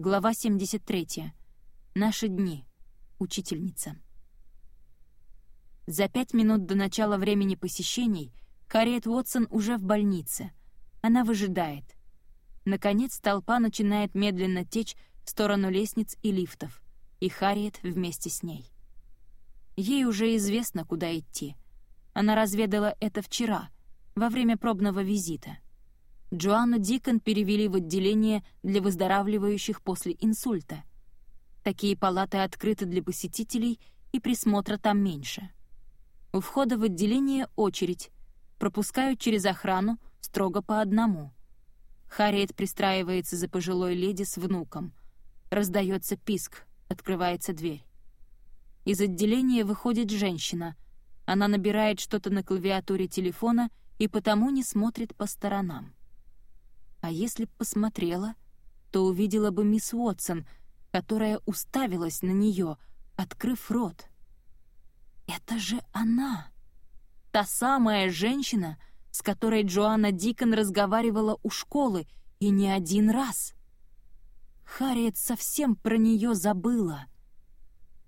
Глава 73. Наши дни. Учительница. За пять минут до начала времени посещений Харриет Уотсон уже в больнице. Она выжидает. Наконец толпа начинает медленно течь в сторону лестниц и лифтов, и Харриет вместе с ней. Ей уже известно, куда идти. Она разведала это вчера, во время пробного визита — Джоанну Дикон перевели в отделение для выздоравливающих после инсульта. Такие палаты открыты для посетителей, и присмотра там меньше. У входа в отделение очередь. Пропускают через охрану строго по одному. Харриет пристраивается за пожилой леди с внуком. Раздается писк, открывается дверь. Из отделения выходит женщина. Она набирает что-то на клавиатуре телефона и потому не смотрит по сторонам. А если б посмотрела, то увидела бы мисс Уотсон, которая уставилась на нее, открыв рот. «Это же она! Та самая женщина, с которой Джоанна Дикон разговаривала у школы, и не один раз!» Харриет совсем про нее забыла.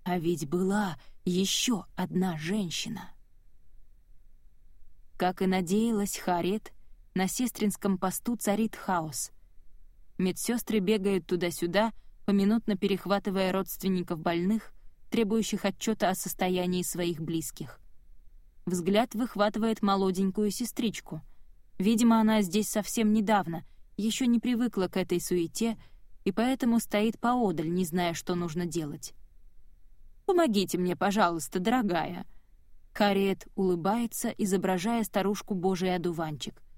А ведь была еще одна женщина. Как и надеялась Харриет, на сестринском посту царит хаос. Медсестры бегают туда-сюда, поминутно перехватывая родственников больных, требующих отчета о состоянии своих близких. Взгляд выхватывает молоденькую сестричку. Видимо, она здесь совсем недавно, еще не привыкла к этой суете и поэтому стоит поодаль, не зная, что нужно делать. «Помогите мне, пожалуйста, дорогая». Харриет улыбается, изображая старушку Божий одуванчик —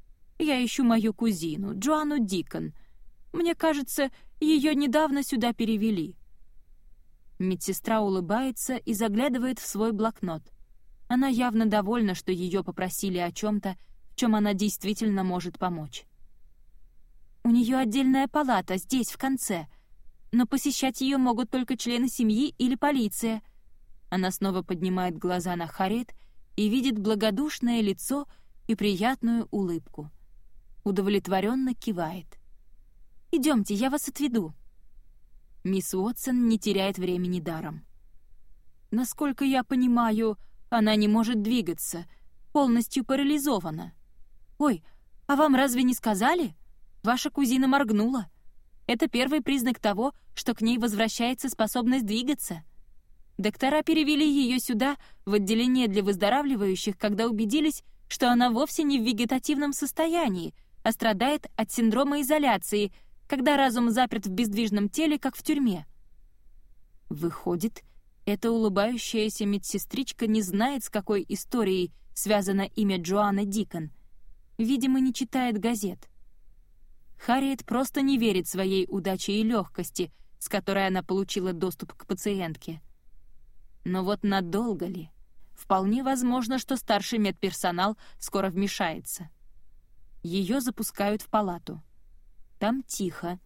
я ищу мою кузину, Джоанну Дикон. Мне кажется, ее недавно сюда перевели». Медсестра улыбается и заглядывает в свой блокнот. Она явно довольна, что ее попросили о чем-то, в чем она действительно может помочь. «У нее отдельная палата, здесь, в конце. Но посещать ее могут только члены семьи или полиция». Она снова поднимает глаза на Харит и видит благодушное лицо и приятную улыбку удовлетворенно кивает. «Идемте, я вас отведу». Мисс Уотсон не теряет времени даром. «Насколько я понимаю, она не может двигаться, полностью парализована. Ой, а вам разве не сказали? Ваша кузина моргнула. Это первый признак того, что к ней возвращается способность двигаться. Доктора перевели ее сюда, в отделение для выздоравливающих, когда убедились, что она вовсе не в вегетативном состоянии, а страдает от синдрома изоляции, когда разум заперт в бездвижном теле, как в тюрьме. Выходит, эта улыбающаяся медсестричка не знает, с какой историей связано имя Джоанны Дикон. Видимо, не читает газет. Харриет просто не верит своей удаче и легкости, с которой она получила доступ к пациентке. Но вот надолго ли? Вполне возможно, что старший медперсонал скоро вмешается. Ее запускают в палату. Там тихо.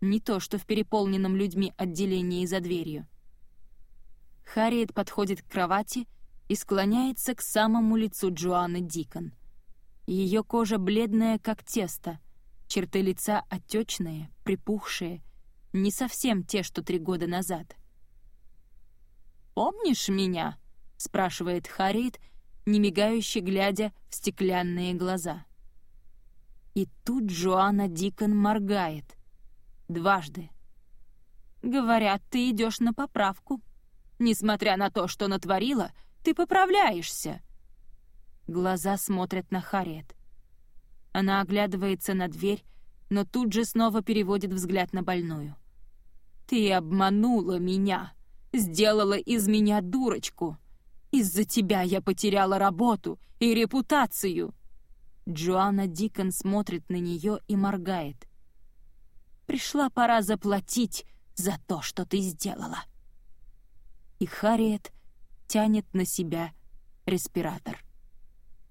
Не то, что в переполненном людьми отделении за дверью. Харриет подходит к кровати и склоняется к самому лицу Джоанны Дикон. Ее кожа бледная, как тесто, черты лица отечные, припухшие, не совсем те, что три года назад. «Помнишь меня?» — спрашивает Харриет, немигающе глядя в стеклянные глаза. И тут Джоанна Дикон моргает. Дважды. «Говорят, ты идешь на поправку. Несмотря на то, что натворила, ты поправляешься». Глаза смотрят на Харриет. Она оглядывается на дверь, но тут же снова переводит взгляд на больную. «Ты обманула меня, сделала из меня дурочку. Из-за тебя я потеряла работу и репутацию. Джоанна Дикон смотрит на нее и моргает. «Пришла пора заплатить за то, что ты сделала». И Харриет тянет на себя респиратор.